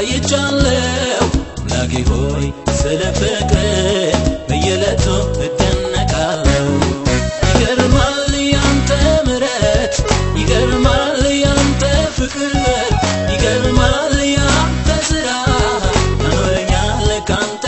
አይቻለው። ላጌ ሆይ ስለ ፍቅር በየዕለቱ እደነቃለው። ይገርማል ያንተ ምረት ይገርማል ያንተ ፍቅር ይገርማል ያንተ ስራ ያኖረኛል ካንተ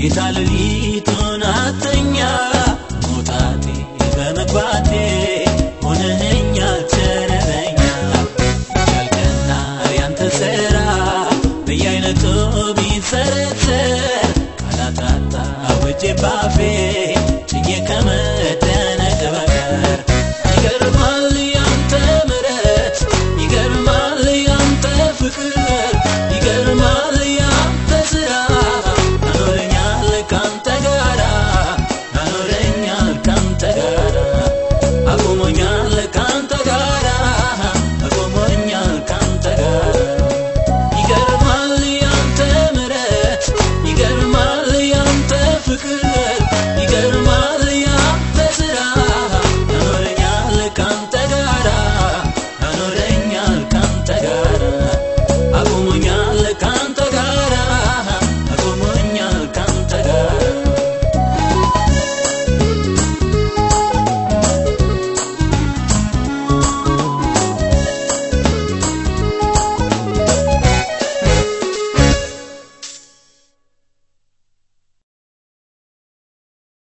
ጌታ ሌሊቱን አተኛ መውጣቴ በመግባቴ ሆነኛ ተረኛ ያልቀና ያንተ ስራ በየአይነቱ ቢንሰረሰር ካላታታ ወጄ ባፌ